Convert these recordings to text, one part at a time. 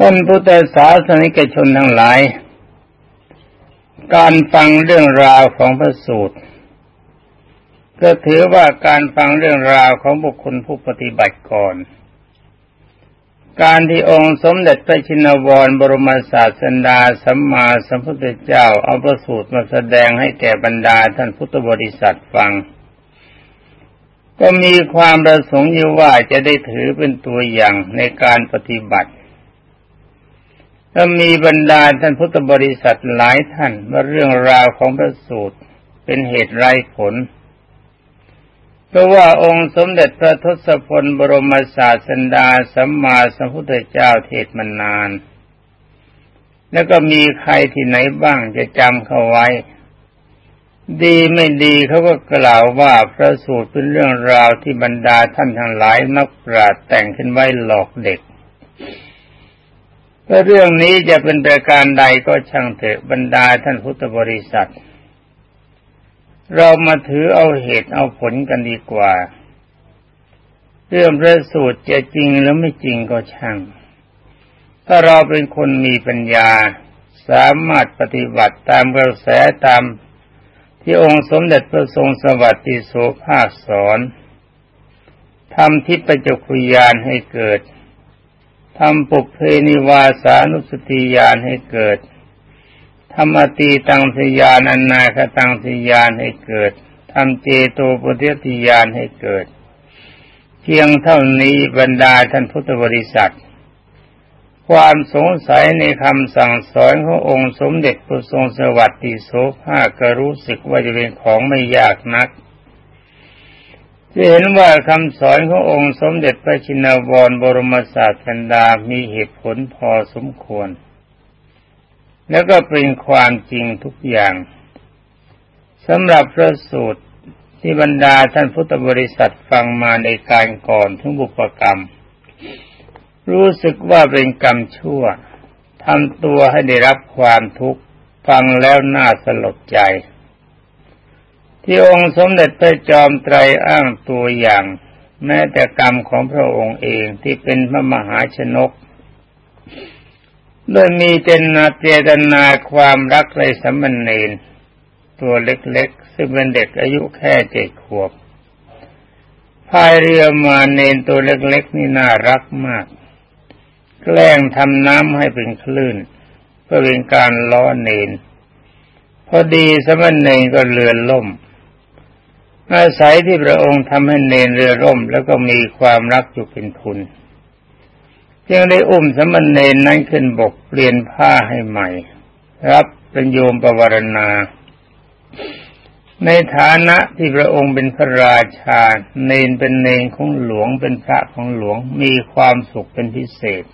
ท่านพุทธศาสนิกชนทั้งหลาย การฟังเรื่องราวของพระสูตร ก็ถือว่าการฟังเรื่องราวของบุคคลผู้ปฏิบัติก่อน การที่องค์สมเด็จพระชินวรบรมศาสดาสัมมาสัมพุทธเจ้าเอาพระสูตรมาแสดงให้แก่บรรดาท่านพุทธบริษัทฟังก็มีความประสงค์อยู่ว่าจะได้ถือเป็นตัวอย่างในการปฏิบัติ ถ้ามีบรรดาท่านพุทธบริษัทหลายท่านว่าเรื่องราวของพระสูตรเป็นเหตุไร้ผลเพราะว่าองค์สมเด็จพระทศพลบรมศาสดาสัมมาสัมพุทธเจ้าเทศมานาน แล้วก็มีใครที่ไหนบ้างจะจำเขาไว้ ดีไม่ดีเขาก็กล่าวว่าพระสูตรเป็นเรื่องราวที่บรรดาท่านทั้งหลายมักปราดแต่งขึ้นไว้หลอกเด็ก ถ้าเรื่องนี้จะเป็นประการใดก็ช่างเถอะบรรดาท่านพุทธบริษัท เรามาถือเอาเหตุเอาผลกันดีกว่า เรื่องพระสูตรจะจริงหรือไม่จริงก็ช่าง ถ้าเราเป็นคนมีปัญญาสามารถปฏิบัติตามกระแสตามที่องค์สมเด็จพระทรงสวัสดิโสภาคสอนทำทิพยจุคุยานให้เกิด ทำปุเพนิวาสานุสติญาณให้เกิดทำอตีตังสยานอนาคตังสยานให้เกิด ทำเจโตปุถติญาณให้เกิด เพียงเท่านี้บรรดาท่านพุทธบริษัท ความสงสัยในคำสั่งสอนขององค์สมเด็จพระทรงสวัสดิโสภาก็รู้สึกว่าจะเป็นของไม่ยากนัก เห็นว่าคำสอนขององค์สมเด็จพระชินวรบรมศาสดามีเหตุผลพอสมควร แล้วก็เป็นความจริงทุกอย่างสำหรับพระสูตรที่บรรดาท่านพุทธบริษัทฟังมาในการก่อนทั้งบุพกรรม รู้สึกว่าเป็นกรรมชั่วทำตัวให้ได้รับความทุกข์ ฟังแล้วน่าสลดใจ ที่องค์สมเด็จพระจอมไตรอ้างตัวอย่าง แม้แต่กรรมของพระองค์เองที่เป็นพระมหาชนกโดยมีเจตนาเจตนาความรักในสัมมเนนตัวเล็กๆ ซึ่งเป็นเด็กอายุแค่เจ็ดขวบพายเรือมาเนนตัวเล็กๆ นี่น่ารักมาก แกล้งทำน้ำให้เป็นคลื่น เพื่อเป็นการล้อเนน พอดีสมณเณรก็เรือนล่ม อาศัยที่พระองค์ทำให้เนรเรือร่ม แล้วก็มีความรักอยู่เป็นทุนจึงได้อุ้มสมณเณรนั้นขึ้นบกเปลี่ยนผ้าให้ใหม่ รับเป็นโยมประวรณา ในฐานะที่พระองค์เป็นพระราชา เนนเป็นเนนของหลวงเป็นพระของหลวงมีความสุขเป็นพิเศษ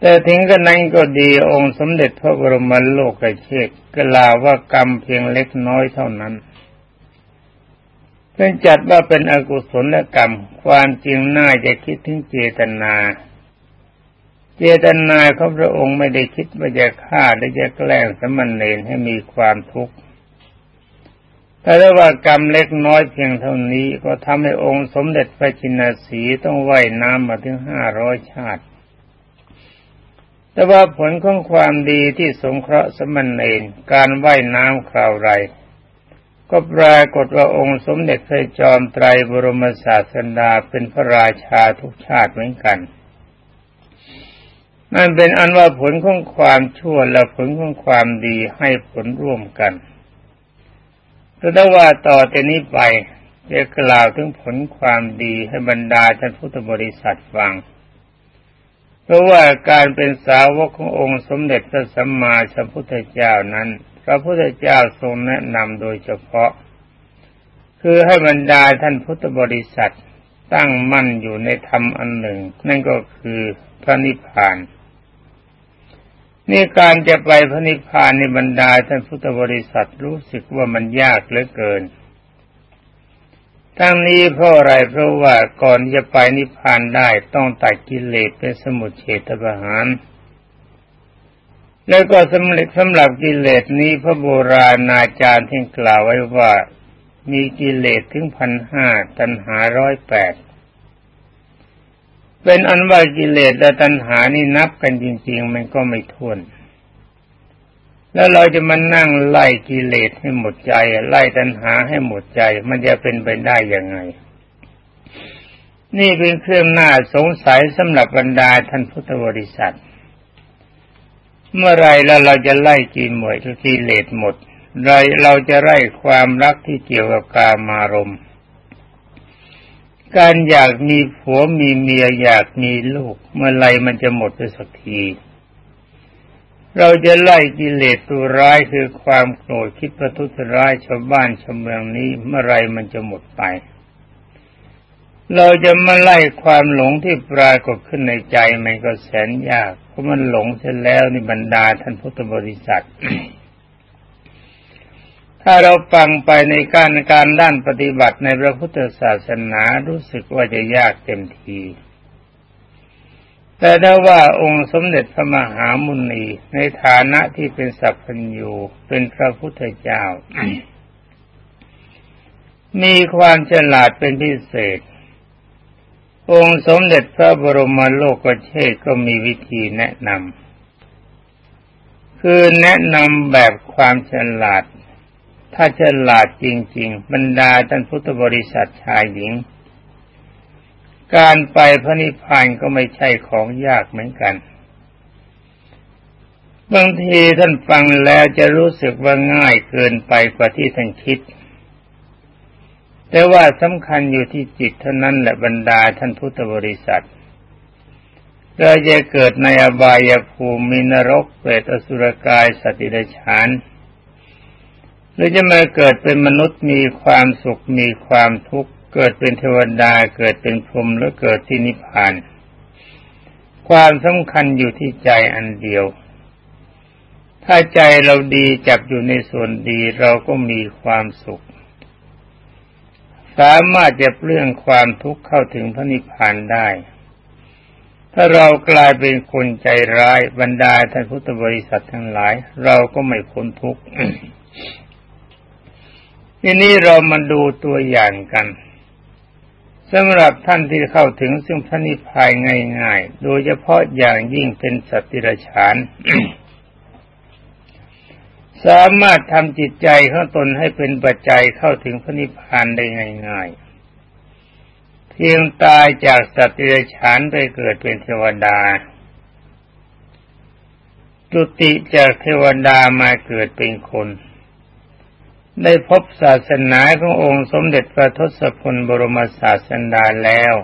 แต่ถึงกระนั้นก็ดีองค์สมเด็จพระบรมโลกเชษกล่าวว่ากรรมเพียงเล็กน้อยเท่านั้น เป็นจัดว่าเป็นอกุศลกรรม ความจริงน่าจะคิดถึงเจตนา เจตนาของพระองค์ไม่ได้คิดว่าจะฆ่าหรือจะแกล้งสมณเณรให้มีความทุกข์แต่ว่ากรรมเล็กน้อยเพียงเท่านี้ก็ทำให้องค์สมเด็จพระจินสีต้องว่ายน้ำมาถึงห้าร้อยชาติ แต่ว่าผลของความดีที่สงเคราะห์สมณเณรการว่ายน้ำคราวไร ก็ปรากฏว่าองค์สมเด็จพระจอมไตรบรมศาสดาเป็นพระราชาทุกชาติเหมือนกันนั่นเป็นอันว่าผลของความชั่วและผลของความดีให้ผลร่วมกันแต่ว่าต่อแต่นี้ไปจะกล่าวถึงผลความดีให้บรรดาท่านพุทธบริษัทฟัง เพราะว่าการเป็นสาวกขององค์สมเด็จพระสัมมาสัมพุทธเจ้านั้น พระพุทธเจ้าทรงแนะนำโดยเฉพาะ คือให้บรรดาท่านพุทธบริษัทตั้งมั่นอยู่ในธรรมอันหนึ่ง นั่นก็คือพระนิพพานนี่การจะไปพระนิพพานในบรรดาท่านพุทธบริษัทรู้สึกว่ามันยากเหลือเกิน ทั้งนี้เพราะอะไรเพราะว่าก่อนจะไปนิพพานได้ต้องตัดกิเลสเป็นสมุทเฉทประหาร แล้วก็สำเร็จสำหรับกิเลสนี้พระโบราณอาจารย์ที่กล่าวไว้ว่ามีกิเลสถึงพันห้าตันหาร้อยแปดเป็นอันว่ากิเลสและตัณหานี่นับกันจริง ๆ มันก็ไม่ท้วน แล้วเราจะมานั่งไล่กิเลสให้หมดใจ ไล่ตัณหาให้หมดใจ มันจะเป็นไปได้ยังไง นี่เป็นเครื่องหน่าสงสัยสำหรับบรรดาท่านพุทธบริษัท เมื่อไรแล้วเราจะไล่กินหมดกิเลสหมดเราเราจะไล่ความรักที่เกี่ยวกับกามารมณ์การอยากมีผัวมีเมียอยากมีลูก เมื่อไรมันจะหมดไปสักที เราจะไล่กิเลสตัวร้ายคือความโกรธคิดประทุษร้ายชาวบ้านชาวเมืองนี้ เมื่อไรมันจะหมดไป เราจะมาไล่ความหลงที่ปรากฏขึ้นในใจมันก็แสนยาก เพราะมันหลงเสร็จแล้วในบรรดาท่านพุทธบริษัท ถ้าเราฟังไปในการการด้านปฏิบัติในพระพุทธศาสนารู้สึกว่าจะยากเต็มที แต่ถ้าว่าองค์สมเด็จพระมหามุนีในฐานะที่เป็นสัพพัญญูเป็นพระพุทธเจ้า มีความฉลาดเป็นพิเศษ องค์สมเด็จพระบรมโลกเชษก็มีวิธีแนะนำคือแนะนำแบบความฉลาด ถ้าฉลาดจริง ๆ บรรดาท่านพุทธบริษัทชายหญิง การไปพระนิพพานก็ไม่ใช่ของยากเหมือนกันบางทีท่านฟังแล้วจะรู้สึกว่าง่ายเกินไปกว่าที่ท่านคิด แต่ว่าสำคัญอยู่ที่จิตเท่านั้นแหละบรรดาท่านพุทธบริษัทเราจะเกิดในอบายภูมิมนรกเปรตอสุรกายสติเดชานหรือจะมาเกิดเป็นมนุษย์มีความสุขมีความทุกข์ เกิดเป็นเทวดาเกิดเป็นพรหมหรือเกิดที่นิพพาน ความสำคัญอยู่ที่ใจอันเดียว ถ้าใจเราดีจับอยู่ในส่วนดีเราก็มีความสุข สามารถจะเปลื้องความทุกข์เข้าถึงพระนิพพานได้ ถ้าเรากลายเป็นคนใจร้ายบรรดาท่านพุทธบริษัททั้งหลาย เราก็ไม่พ้นทุกข์ทีนี้เรามาดูตัวอย่างกันสำหรับท่านที่เข้าถึงซึ่งพระนิพพานง่าย ๆ โดยเฉพาะอย่างยิ่งเป็นสัตติรฉาน สามารถทำจิตใจของตนให้เป็นปัจจัยเข้าถึงพระนิพพานได้ง่ายๆ เพียงตายจากสัตติรฉานไปเกิดเป็นเทวดา จุติจากเทวดามาเกิดเป็นคน ได้พบศาสนาขององค์สมเด็จพระทศพลบรมศาสดาแล้ว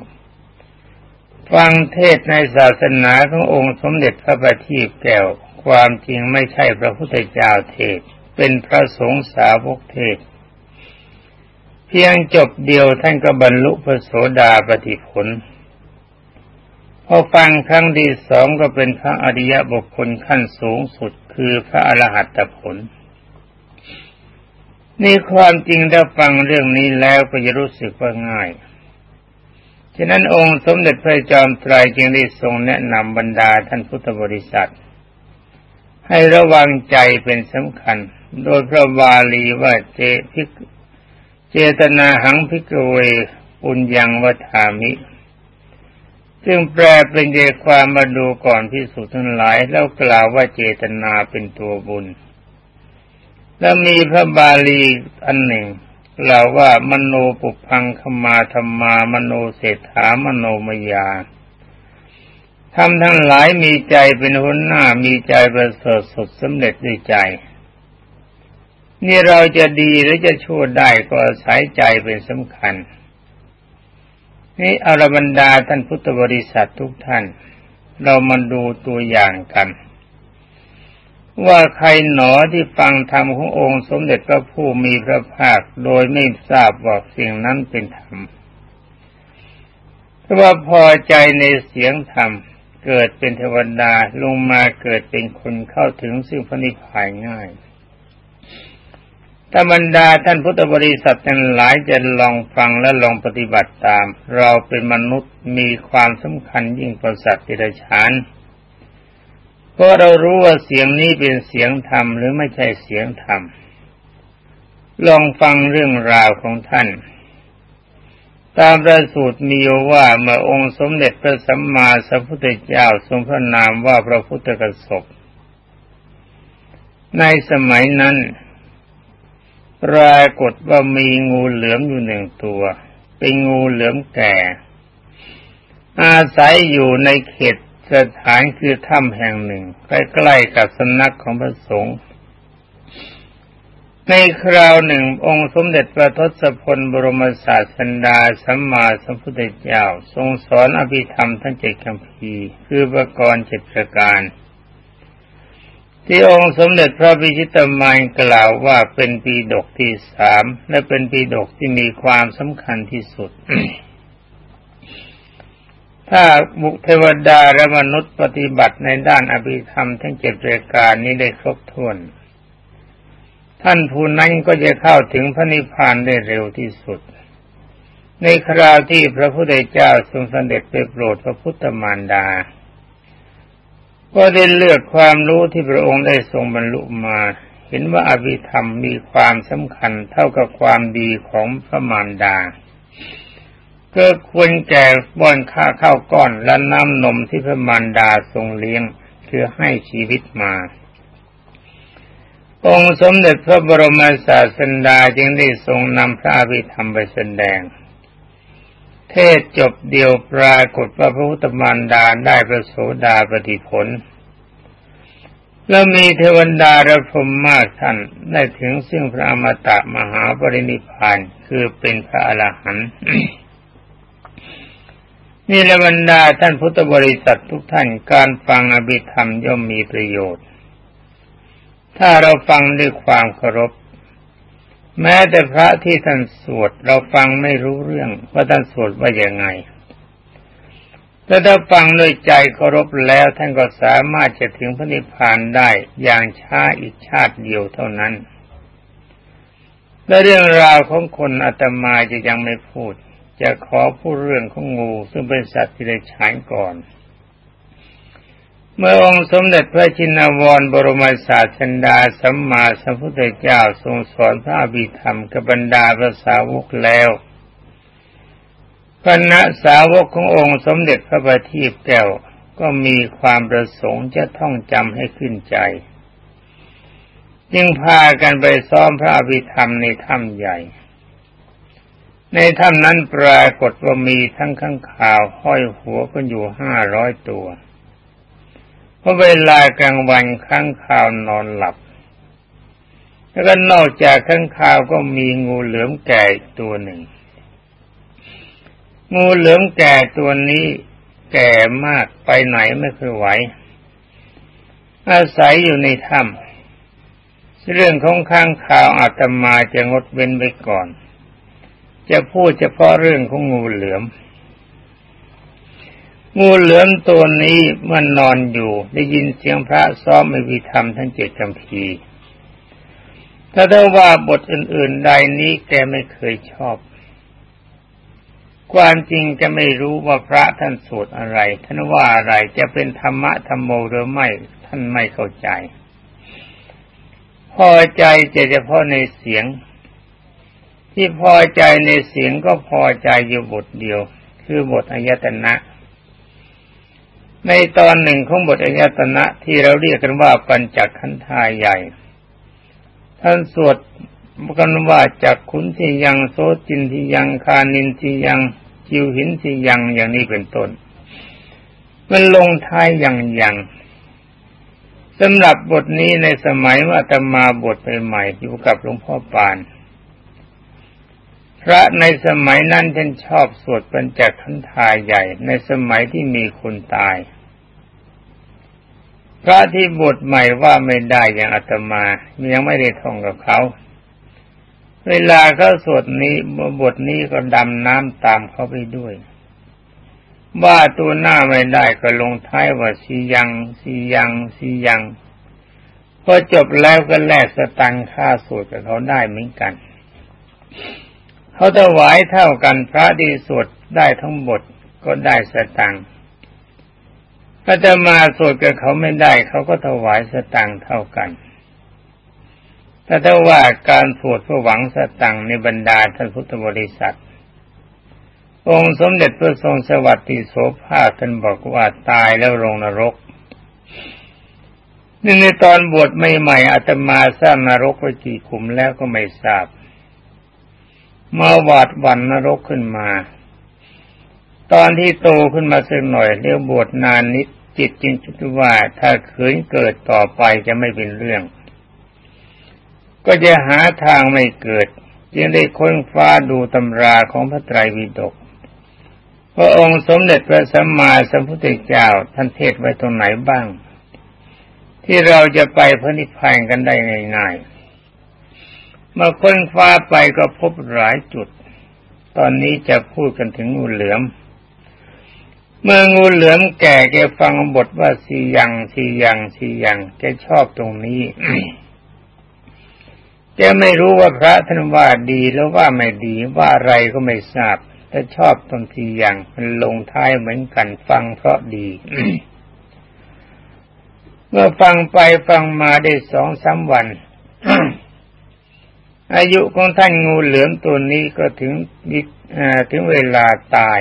ฟังเทศในศาสนาขององค์สมเด็จพระบัณฑิตแก้ว ความจริงไม่ใช่พระพุทธเจ้าเทศ เป็นพระสงฆ์สาวกเทศ เพียงจบเดียวท่านก็บรรลุพระโสดาปฏิผล พอฟังครั้งที่สองก็เป็นพระอริยบุคคลขั้นสูงสุดคือพระอรหัตผลนี่ความจริงถ้าฟังเรื่องนี้แล้วก็จะรู้สึกว่าง่าย ฉะนั้นองค์สมเด็จพระจอมไตรจึงได้ทรงแนะนำบรรดาท่านพุทธบริษัท ให้ระวังใจเป็นสำคัญ โดยพระบาลีว่าเจพิกเจตนาหังพิกเวปุญญังวัฏามิ ซึ่งแปลเป็นใจความว่าดูก่อนภิกษุทั้งหลาย แล้วกล่าวว่าเจตนาเป็นตัวบุญ แล้วมีพระบาลีอันหนึ่งกล่าวว่ามโนปุพพังคมาธัมมามโนเสฏฐามโนมยา ทำทั้งหลายมีใจเป็นหัวหน้ามีใจประเสริฐสุดสำเร็จด้วยใจ นี่เราจะดีหรือจะชั่วได้ก็อาศัยใจเป็นสำคัญ นี่อรบรรดาท่านพุทธบริษัททุกท่าน เรามาดูตัวอย่างกัน ว่าใครหนอที่ฟังธรรมขององค์สมเด็จพระผู้มีพระภาคโดยไม่ทราบว่าสิ่งนั้นเป็นธรรมถ้าว่าพอใจในเสียงธรรม เกิดเป็นเทวดาลงมาเกิดเป็นคนเข้าถึงซึ่งพระนิพพานง่ายถ้าบรรดาท่านพุทธบริษัททั้งหลายจะลองฟังและลองปฏิบัติตาม เราเป็นมนุษย์มีความสำคัญยิ่งกว่าสัตว์ที่ไรฉานเพราะเรารู้ว่าเสียงนี้เป็นเสียงธรรมหรือไม่ใช่เสียงธรรมลองฟังเรื่องราวของท่าน ตามประสูตรมีว่าเมื่อองค์สมเด็จพระสัมมาสัมพุทธเจ้าทรงพระนามว่าพระพุทธกสบในสมัยนั้นปรากฏว่ามีงูเหลือมอยู่หนึ่งตัว เป็นงูเหลือมแก่ อาศัยอยู่ในเขตสถานคือถ้ำแห่งหนึ่ง ใกล้ๆกับสำนักของพระสงฆ์ ในคราวหนึ่งองค์สมเด็จพระทศพลบรมศาสดาสัมมาสัมพุทธเจ้า ทรงสอนอภิธรรมทั้งเจ็ดคำพีคือประกรณ์เจ็ดประการ ที่องค์สมเด็จพระพิชิตมายกล่าวว่าเป็นปีดกที่สามและเป็นปีดกที่มีความสำคัญที่สุด ถ้าบุคเทวดาและมนุษย์ปฏิบัติในด้านอภิธรรมทั้งเจ็ดประการนี้ได้ครบถ้วน ท่านผู้นั้นก็จะเข้าถึงพระนิพพานได้เร็วที่สุด ในคราวที่พระพุทธเจ้าทรงเสด็จไปโปรดพระพุทธมารดา ก็ได้เลือกความรู้ที่พระองค์ได้ทรงบรรลุมา เห็นว่าอภิธรรมมีความสำคัญเท่ากับความดีของพระมารดาก็ควรแก่บ้อนข้าข้าวก้อนและน้ำนมที่พระมารดาทรงเลี้ยงคือให้ชีวิตมา องค์สมเด็จพระบรมศาสดาจึงได้ทรงนำพระอภิธรรมไปแสดง เทศจบเดียวปรากฏว่าพระพุทธมารดาได้ประโสดาปฏิผล แล้วมีเทวดาระพรมมากท่านได้ถึงซึ่งพระอมตะมหาปรินิพานคือเป็นพระอรหันต์นี่ละบรรดาท่านพุทธบริษัททุกท่านการฟังอภิธรรมย่อมมีประโยชน์ ถ้าเราฟังด้วยความเคารพ แม้แต่พระที่ท่านสวด เราฟังไม่รู้เรื่องว่าท่านสวดว่าอย่างไงแต่ถ้าฟังด้วยใจเคารพแล้วท่านก็สามารถจะถึงพระนิพพานได้อย่างช้าอีกชาติเดียวเท่านั้น และเรื่องราวของคนอาตมาจะยังไม่พูด จะขอพูดเรื่องของงูซึ่งเป็นสัตว์ที่ได้ฉายก่อน เมื่อองค์สมเด็จพระจินวรบรมศาสดาสัมมาสัมพุทธเจ้าทรงสอนพระอภิธรรมกับบรรดาพระสาวกแล้วคณะสาวกขององค์สมเด็จพระบัณฑิตแก้วก็มีความประสงค์จะท่องจำให้ขึ้นใจ จึงพากันไปซ้อมพระอภิธรรมในถ้ำใหญ่ ในถ้ำนั้นปรากฏว่ามีทั้งข้างข่าวห้อยหัวกันอยู่ห้าร้อยตัว พราะเวลากลางวันข้างข่าวนอนหลับ แล้วก็นอกจากข้างข่าวก็มีงูเหลือมแก่ตัวหนึ่ง งูเหลือมแก่ตัวนี้แก่มากไปไหนไม่เคยไหว อาศัยอยู่ในถ้ำเรื่องของข้างข่าวอาตมาจะงดเว้นไปก่อน จะพูดเฉพาะเรื่องของงูเหลือม งูเหลือมตัวนี้มันนอนอยู่ ได้ยินเสียงพระซ้อมอภิธรรมทั้งเจ็ดคำพีถ้าถ้าว่าบทอื่น ๆ ใดนี้แกไม่เคยชอบ ความจริงจะไม่รู้ว่าพระท่านสวดอะไร ท่านว่าอะไรจะเป็นธรรมะธรรมโมหรือไม่ ท่านไม่เข้าใจ พอใจจะเฉพาะในเสียง ที่พอใจในเสียงก็พอใจอยู่บทเดียว คือบทอายตนะ ในตอนหนึ่งของบทอายตนะที่เราเรียกกันว่าปัญจขันธายใหญ่ ท่านสวดกันว่าจากขุนที่ยังโซจินที่ยังคานินที่ยังจิวหินที่ยังอย่างนี้เป็นต้น มันลงท้ายอย่างยังสำหรับบทนี้ในสมัยว่าตมาบทใหม่อยู่กับหลวงพ่อปาน พระในสมัยนั้นท่านชอบสวดปัญจขันธายใหญ่ในสมัยที่มีคนตาย พระที่บทใหม่ว่าไม่ได้อย่างอาตมายังไม่ได้ท่องกับเขา เวลาเขาสวดนี้บทนี้ก็ดำน้ำตามเขาไปด้วยว่าตัวหน้าไม่ได้ก็ลงท้ายว่าสียังสียังสียังพอจบแล้วก็แลกสตังค่าสวดกับเขาได้เหมือนกัน เขาถวายเท่ากันพระที่สวดได้ทั้งหมดก็ได้สตังค์ถ้าจะมาสวดกับเขาไม่ได้ เขาก็ถวายสตังค์เท่ากันแต่ถ้าว่าการสวดเพื่อหวังสตังค์ในบรรดาท่านพุทธบริษัท องค์สมเด็จพระทรงสวัสดิโสภาท่านบอกว่าตายแล้วลงนรกนี่ในตอนบวชใหม่ๆอาตมาสร้างนรกไว้กี่ขุมแล้วก็ไม่ทราบ มาหวาดวันนรกขึ้นมา ตอนที่โตขึ้นมาสักหน่อยเรียกบวชนานนิดจิตจึงคิดว่าถ้าขืนเกิดต่อไปจะไม่เป็นเรื่อง ก็จะหาทางไม่เกิดจึงได้ค้นฟ้าดูตำราของพระไตรปิฎกพระองค์สมเด็จพระสัมมาสัมพุทธเจ้าท่านเทศไว้ตรงไหนบ้าง ที่เราจะไปพระนิพพานกันได้ง่ายๆ มื่อค้นฟ้าไปก็พบหลายจุด ตอนนี้จะพูดกันถึงงูเหลือม เมื่องูเหลือมแก่แกฟังบทว่าสียังสียังสียังแกชอบตรงนี้แกไม่รู้ว่าพระท่านว่าดีแล้วว่าไม่ดีว่าอะไรก็ไม่ทราบแต่ชอบตรงทีอย่างมันลงท้ายเหมือนกันฟังเพราะดี เมื่อฟังไปฟังมาได้สองสาวัน อายุของท่านงูเหลือมตัวนี้ก็ถึงถึงเวลาตาย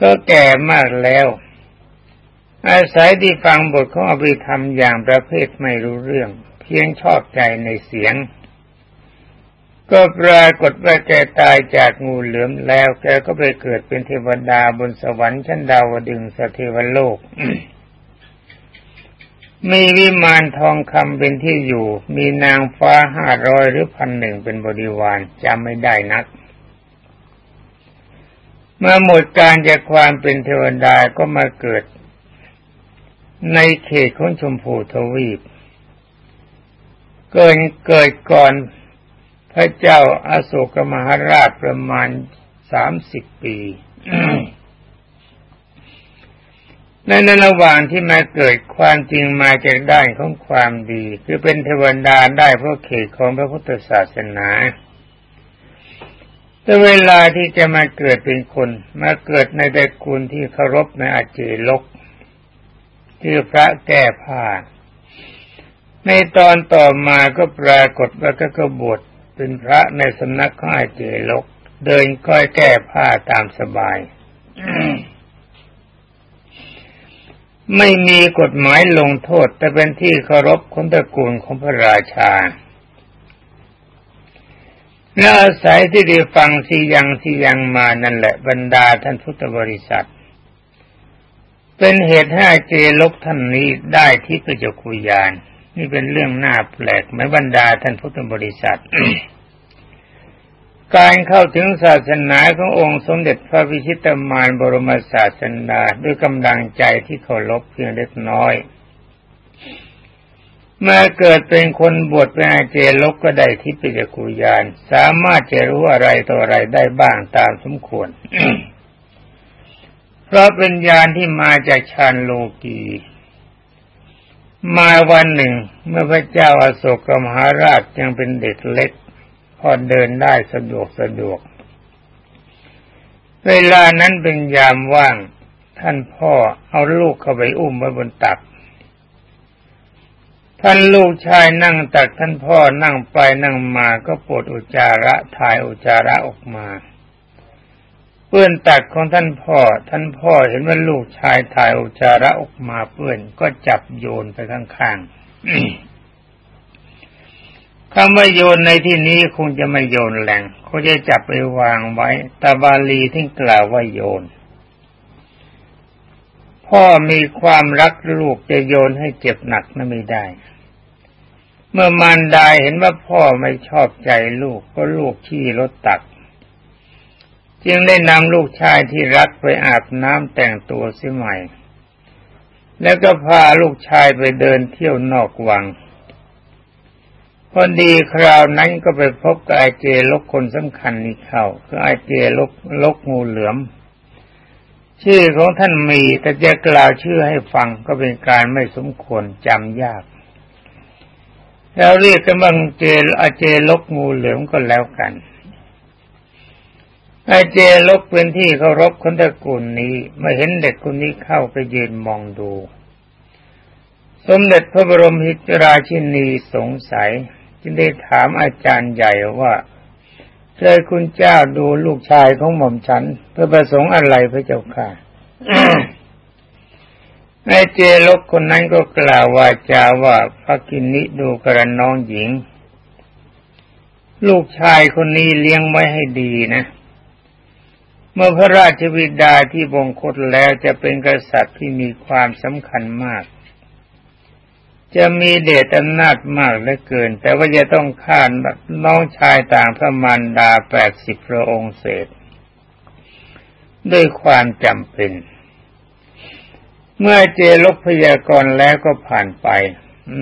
ก็แก่มากแล้ว อาศัยที่ฟังบทของอภิธรรมอย่างประเภทไม่รู้เรื่อง เพียงชอบใจในเสียง ก็ปรากฏว่าแกตายจากงูเหลือมแล้ว แกก็ไปเกิดเป็นเทวดาบนสวรรค์ชั้นดาวดึงสเทวโลก มีวิมานทองคำเป็นที่อยู่ มีนางฟ้าห้าร้อยหรือพันหนึ่งเป็นบริวารจำไม่ได้นัก เมื่อหมดการจากความเป็นเทวดาก็มาเกิด ในเขตของชมพูทวีป เกิดเกิดก่อนพระเจ้าอาโศกมหาราชประมาณสามสิบปี ในในระหว่างที่มาเกิดความจริงมาจากด้านของความดี คือเป็นเทวดาได้เพราะเขตของพระพุทธศาสนา แต่เวลาที่จะมาเกิดเป็นคน มาเกิดในตระกูลที่เคารพในอาเจลกคือพระแก้ผ้าในตอนต่อมาก็ปรากฏว่าก็กบฏเป็นพระในสำนักข้าเจลก เดินก้อยแก้ผ้าตามสบาย ไม่มีกฎหมายลงโทษ แต่เป็นที่เคารพคนตระกูลของพระราชาและอาศัยที่ได้ฟังสียังสียังมานั่นแหละบรรดาท่านพุทธบริษัท เป็นเหตุให้เจลกท่านนี้ได้ที่ประจกุยาน นี่เป็นเรื่องน่าแปลกไหมบรรดาท่านพุทธบริษัท การเข้าถึงศาสนาขององค์สมเด็จพระพิชิตมารบรมศาสนาด้วยกำลังใจที่เคารพเพียงเล็กน้อยเมื่อเกิดเป็นคนบวชเป็นอาเจลกก็ได้ทิพยกุยาน สามารถจะรู้อะไรต่ออะไรได้บ้างตามสมควร เพราะเป็นญาณที่มาจากฌานโลกีมาวันหนึ่ง เมื่อพระเจ้าอาโศกมหาราชยังเป็นเด็กเล็ก พอเดินได้สะดวกสะดวก เวลานั้นเป็นยามว่าง ท่านพ่อเอาลูกเข้าไปอุ้มไว้บนตัก ท่านลูกชายนั่งตักท่านพ่อนั่งไปนั่งมาก็ปวดอุจจาระถ่ายอุจจาระออกมา เปื้อนตักของท่านพ่อ ท่านพ่อเห็นว่าลูกชายถ่ายอุจาระออกมาเปื้อนก็จับโยนไปข้างๆ คำว่าโยนในที่นี้คงจะไม่โยนแหลงเขาจะจับไปวางไว้ตาบาลีที่กล่าวว่าโยน พ่อมีความรักลูกจะโยนให้เจ็บหนักนั้นไม่ได้ เมื่อมารดาเห็นว่าพ่อไม่ชอบใจลูกก็ลูกขี้รถตัก จึงได้นำลูกชายที่รักไปอาบน้ำแต่งตัวเสียใหม่ แล้วก็พาลูกชายไปเดินเที่ยวนอกวัง พอดีคราวนั้นก็ไปพบกับไอเจลกคนสำคัญนี้เข้าคือไอเจลกลกงูเหลือม ชื่อของท่านมี แต่จะกล่าวชื่อให้ฟังก็เป็นการไม่สมควรจำยาก แล้วเรียกกันว่าเจลอาเจลกงูเหลือมก็แล้วกันไอเจลกเป็นที่เคารพคนตระกูลนี้ไมาเห็นเด็กคนนี้เข้าไปยืนมองดู สมเด็จพระบรมหิจราชินีสงสัย จึงได้ถามอาจารย์ใหญ่ว่าเชิญคุณเจ้าดูลูกชายของหม่อมฉัน เพื่อประสงค์อะไรพระเจ้าค่ะนายเจลกคนนั้นก็กล่าวว่าจาว่าพระกินิดูกระน้องหญิง ลูกชายคนนี้เลี้ยงไว้ให้ดีนะ เมื่อพระราชวิดาที่บงคตแล้วจะเป็นกษัตริย์ที่มีความสำคัญมาก จะมีเดชอำนาจมากเหลือเกิน แต่ว่าจะต้องฆ่าน้องชายต่างพระมารดาแปดสิบพระองค์เศษ ด้วยความจำเป็น เมื่อเจลกพยากรณ์แล้วก็ผ่านไป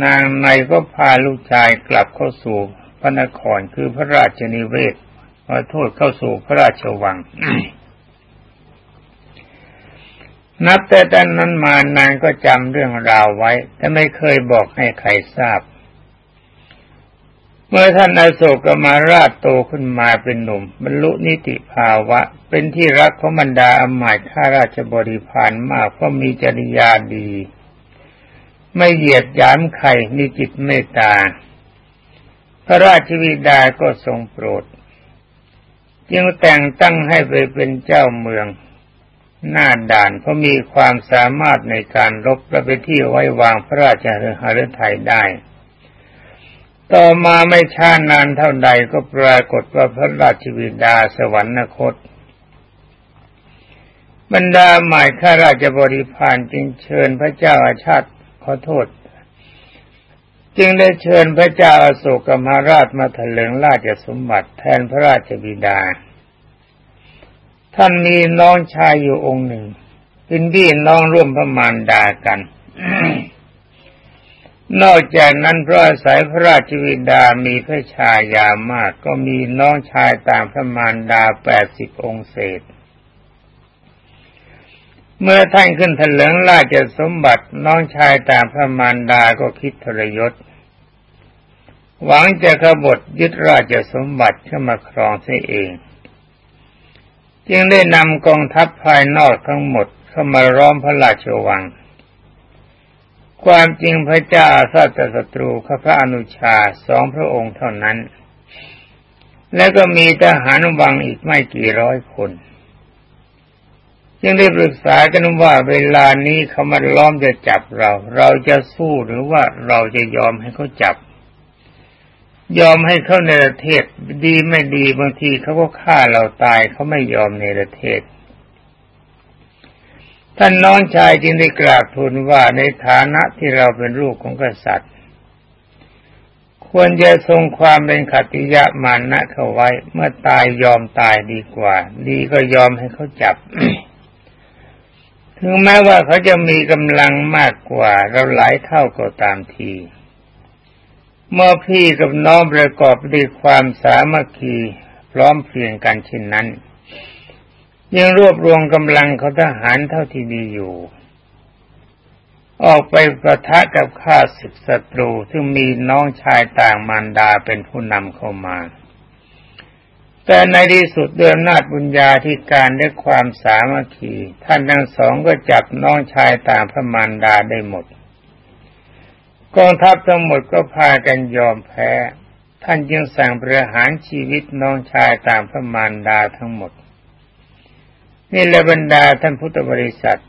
นางในก็พาลูกชายกลับเข้าสู่พระนครคือพระราชนิเวศขอโทษเข้าสู่พระราชวัง นับแต่ดันนั้นมานางก็จำเรื่องราวไว้ แต่ไม่เคยบอกให้ใครทราบ เมื่อท่านอาโศกมาราชโตขึ้นมาเป็นหนุ่ม บรรลุนิติภาวะ เป็นที่รักของบรรดาอมาตย์ข้าราชบริพารมากเพราะมีจริยาดี ไม่เหยียดยามใครมีจิตเมตตา พระราชวิดาก็ทรงโปรด จึงแต่งตั้งให้ไปเป็นเจ้าเมือง หน้าด่านเพราะมีความสามารถในการรบและเป็นที่ไว้วางพระราชหฤทัยได้ ต่อมาไม่ช้านานเท่าใดก็ปรากฏว่าพระราชวิดาสวรรคต บรรดาหมายข้าราชบริพารจึงเชิญพระเจ้าอาชาติขอโทษ จึงได้เชิญพระเจ้าอาโศกมหาราชมาถลิงราชสมบัติแทนพระราชบิดา ท่านมีน้องชายอยู่องค์หนึ่งเป็นพี่น้องร่วมพระมารดากัน นอกจากนั้นพระอาศัยพระราชวิดามีพระชายามาก ก็มีน้องชายตามพระมารดาแปดสิบองค์เศษ เมื่อท่านขึ้นถลิงราชสมบัติน้องชายตามพระมารดาก็คิดทรยศหวังจะขบฏยึดราชสมบัติขึ้นมาครองเสียเอง จึงได้นำกองทัพภายนอกทั้งหมดเข้ามาร้อมพระราชวัง ความจริงพระเจ้าสัตศัตรูข้าพระอนุชาสองพระองค์เท่านั้น แล้วก็มีทหารวังอีกไม่กี่ร้อยคนยังได้ปรึกษากันว่าเวลานี้เขามาล้อมจะจับเรา เราจะสู้หรือว่าเราจะยอมให้เขาจับ ยอมให้เขาในประเทศดีไม่ดีบางทีเขาก็ฆ่าเราตายเขาไม่ยอมในประเทศท่านน้องชายจึงได้กราบทูลว่าในฐานะที่เราเป็นลูกของกษัตริย์ ควรจะทรงความเป็นขัติยะมานะเข้าไว้ เมื่อตายยอมตายดีกว่า ดีก็ยอมให้เขาจับ ถึงแม้ว่าเขาจะมีกำลังมากกว่าเราหลายเท่าก็ตามที เมื่อพี่กับน้องประกอบด้วยความสามัคคีพร้อมเพรียงกันเช่นนั้น ยังรวบรวมกำลังเขาทหารเท่าที่มีอยู่ ออกไปประทะกับข้าศึกศัตรูซึ่งมีน้องชายต่างมารดาเป็นผู้นำเข้ามา แต่ในที่สุดเดือนนาจบุญญาที่การได้ความสามัคคี ท่านทั้งสองก็จับน้องชายต่างพระมารดาได้หมด กองทัพทั้งหมดก็พากันยอมแพ้ ท่านจึงสั่งประหารชีวิตน้องชายตางพระมารดาทั้งหมด นี่แหละบรรดาท่านพุทธบริษัท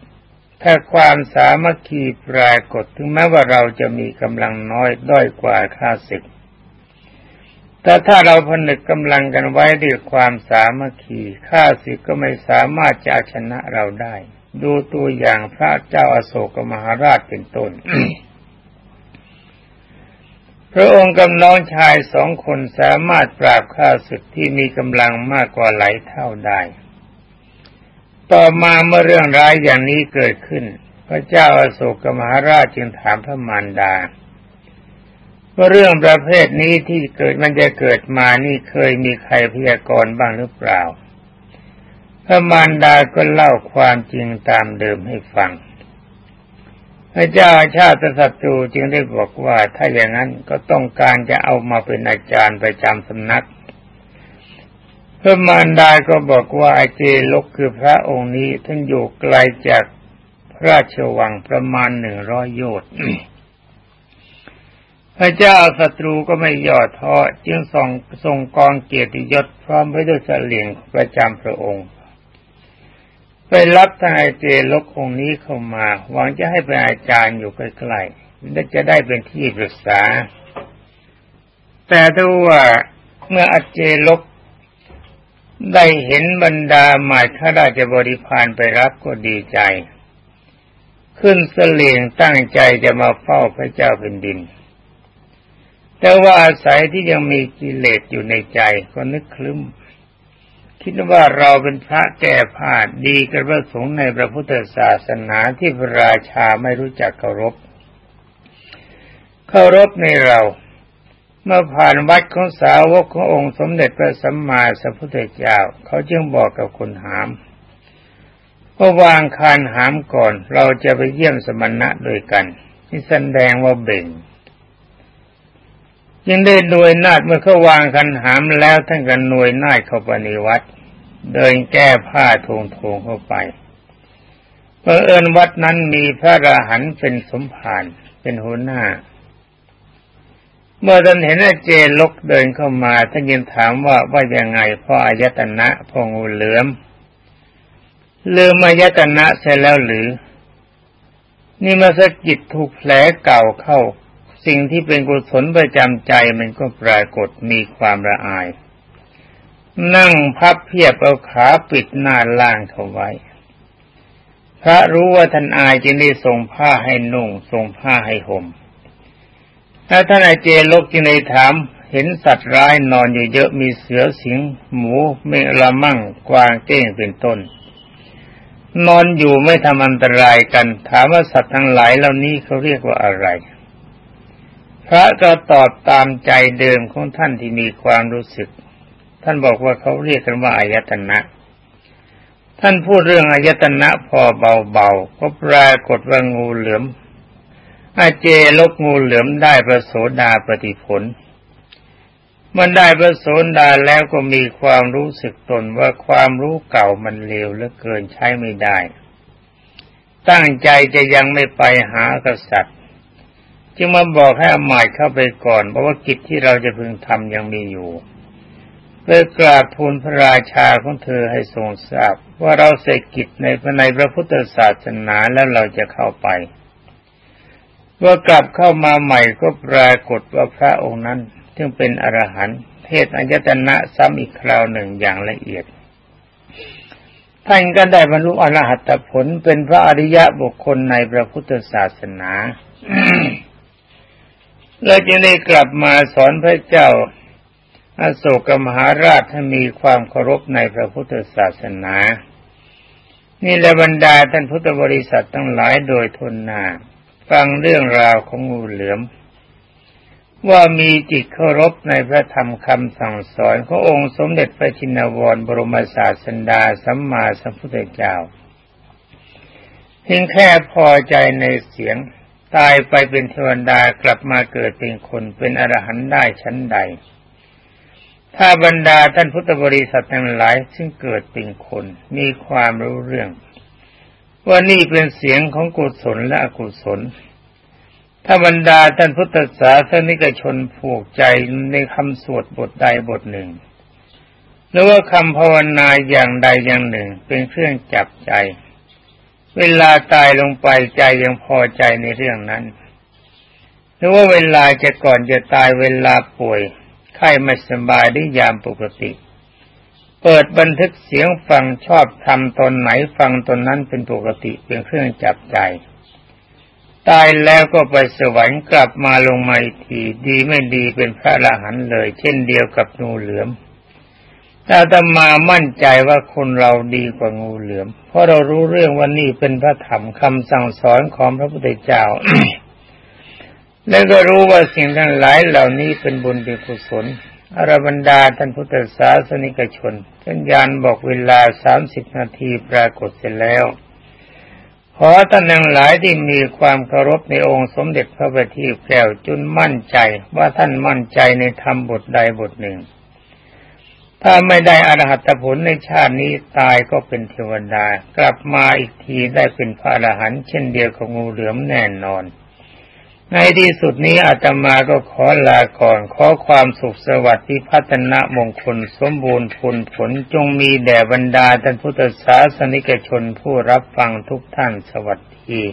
ถ้าความสามัคคีปรากฏถึงแม้ว่าเราจะมีกำลังน้อยด้อยกว่าข้าศึก แต่ถ้าเราผนึกกำลังกันไว้ด้วยความสามัคคีข้าศึกก็ไม่สามารถจะชนะเราได้ ดูตัวอย่างพระเจ้าอาโศกมหาราชเป็นต้น พระองค์กับน้องชายสองคนสามารถปราบข้าศึกที่มีกำลังมากกว่าหลายเท่าได้ ต่อมาเมื่อเรื่องร้ายอย่างนี้เกิดขึ้น พระเจ้าอโศกมหาราชจึงถามพระมารดาว่าเรื่องประเภทนี้ที่เกิดมันจะเกิดมานี่เคยมีใครพยากรณ์บ้างหรือเปล่า พระมารดาก็เล่าความจริงตามเดิมให้ฟัง พระเจ้าชาติศัตรูจึงได้บอกว่าถ้าอย่างนั้นก็ต้องการจะเอามาเป็นอาจารย์ประจำสำนักพระมารดาก็บอกว่าอาเจลกคือพระองค์นี้ท่านอยู่ไกลจากพระราชวังประมาณหนึ่งร้อยโยชน์พระเจ้าศัตรูก็ไม่ย่อท้อจึงส่งส่งกองเกียรติยศพร้อมไปด้วยเสลียงประจำพระองค์ ไปรับทนายเจลกองนี้เข้ามาหวังจะให้เป็นอาจารย์อยู่ใกล้ๆและจะได้เป็นที่ปรึกษา แต่ถ้าว่าเมื่ออาเจลกได้เห็นบรรดาหมายข้าราชบริพารไปรับก็ดีใจ ขึ้นเสลียงตั้งใจจะมาเฝ้าพระเจ้าแผ่นดิน แต่ว่าอาศัยที่ยังมีกิเลสอยู่ในใจก็นึกคลึ้ม คิดว่าเราเป็นพระแก่ผ้าดีกับพระสงฆ์ในพระพุทธศาสนาที่พระราชาไม่รู้จักเคารพ เคารพในเรา เมื่อผ่านวัดของสาวกขององค์สมเด็จพระสัมมาสัมพุทธเจ้า เขาจึงบอกกับคนหามก็วางคานหามก่อนเราจะไปเยี่ยมสมณะด้วยกันที่แสดงว่าเบ่ง ยังได้หน่วยนาดเมื่อเขาวางคันหามแล้วท่านกันหน่วยนาดเข้าไปในวัด เดินแก้ผ้าทงทงเข้าไปเมื่อเอิญวัดนั้นมีพระราหันเป็นสมภารเป็นหัวหน้า เมื่อท่านเห็นอาเจลกเดินเข้ามาท่านยังถามว่าว่ายังไงพ่ออายตนะพ่องูเหลือมลืมอายตนะเสร็จแล้วหรือ นี่มาสกิดถูกแผลเก่าเข้า สิ่งที่เป็นกุศลประจำใจมันก็ปรากฏมีความระอาย นั่งพับเพียบเอาขาปิดหน้าล่างเขาไว้ พระรู้ว่าท่านอายจึงได้ส่งผ้าให้นุ่งส่งผ้าให้ห่มถ้าท่านอาเจลกจึงได้ถามเห็นสัตว์ร้ายนอนอยู่เยอะมีเสือสิงหมูเมละมั่งกวางเก้งเป็นต้น นอนอยู่ไม่ทำอันตรายกัน ถามว่าสัตว์ทั้งหลายเหล่านี้เขาเรียกว่าอะไร พระก็ตอบตามใจเดิมของท่านที่มีความรู้สึก ท่านบอกว่าเขาเรียกกันว่าอายตนะ ท่านพูดเรื่องอายตนะพอเบาๆก็ปรากฏว่างูเหลือมอาเจลกงูเหลือมได้ประโสดาปฏิผล มันได้ประโสดาแล้วก็มีความรู้สึกตนว่าความรู้เก่ามันเลวเหลือเกินใช้ไม่ได้ ตั้งใจจะยังไม่ไปหากษัตริย์ จึงมาบอกให้อมาตเข้าไปก่อน เพราะว่ากิจที่เราจะพึงทำยังมีอยู่เพื่อกราบทูลพระราชาของเธอให้ทรงทราบ ว่าเราเสร็จกิจในภายในพระพุทธศาสนาแล้วเราจะเข้าไปว่ากลับเข้ามาใหม่ก็ปรากฏว่าพระองค์นั้น ซึ่งเป็นอรหันต์เทศอายตนะซ้ำอีกคราวหนึ่งอย่างละเอียดท่านก็ได้บรรลุอรหัตผลเป็นพระอริยะบุคคลในพระพุทธศาสนา เราจะได้กลับมาสอนพระเจ้าอโศกมหาราชให้มีความเคารพในพระพุทธศาสนา นี่และบรรดาท่านพุทธบริษัททั้งหลายโดยทนนาฟังเรื่องราวของงูเหลือม ว่ามีจิตเคารพในพระธรรมคำสั่งสอนขององค์สมเด็จพระชินวรบรมศาสดาสัมมาสัมพุทธเจ้าเพียงแค่พอใจในเสียง ตายไปเป็นเทวดากลับมาเกิดเป็นคนเป็นอรหันต์ได้ชั้นใด ถ้าบรรดาท่านพุทธบริษัททั้งหลายซึ่งเกิดเป็นคนมีความรู้เรื่อง ว่านี่เป็นเสียงของกุศลและอกุศล ถ้าบรรดาท่านพุทธศาสนิกชนผูกใจในคำสวดบทใดบทหนึ่งหรือว่าคำภาวนาอย่างใดอย่างหนึ่งเป็นเครื่องจับใจ เวลาตายลงไปใจยังพอใจในเรื่องนั้นหรือว่าเวลาจะก่อนจะตายเวลาป่วยไข้ไม่สบายได้ยามปกติ เปิดบันทึกเสียงฟังชอบทำตนไหนฟังตนนั้นเป็นปกติเป็นเครื่องจับใจ ตายแล้วก็ไปสวรรค์กลับมาลงมาอีกทีดีไม่ดีเป็นพระอรหันเลย เช่นเดียวกับงูเหลือม ถ้าตมามั่นใจว่าคนเราดีกว่างูเหลือม เพราะเรารู้เรื่องว่านี่เป็นพระธรรมคำสั่งสอนของพระพุทธเจ้า และก็รู้ว่าสิ่งทั้งหลายเหล่านี้เป็นบุญเป็นกุศลอรบรรดาท่านพุทธศาสนิกชนสัญญาณบอกเวลาสามสิบนาทีปรากฏเสร็จแล้ว ขอท่านทั้งหลายที่มีความเคารพในองค์สมเด็จพระบัณฑิตแก้วจุนมั่นใจว่าท่านมั่นใจในธรรมบทใดบทหนึ่ง ถ้าไม่ได้อรหัตผลในชาตินี้ตายก็เป็นเทวดา กลับมาอีกทีได้เป็นพระอรหันต์เช่นเดียวกับงูเหลือมแน่นอน ในที่สุดนี้อาตมาก็ขอลาก่อน ขอความสุขสวัสดิ์ที่พัฒนามงคลสมบูรณ์ผลผลจงมีแด่บรรดาท่านพุทธศาสนิกชนผู้รับฟังทุกท่านสวัสดี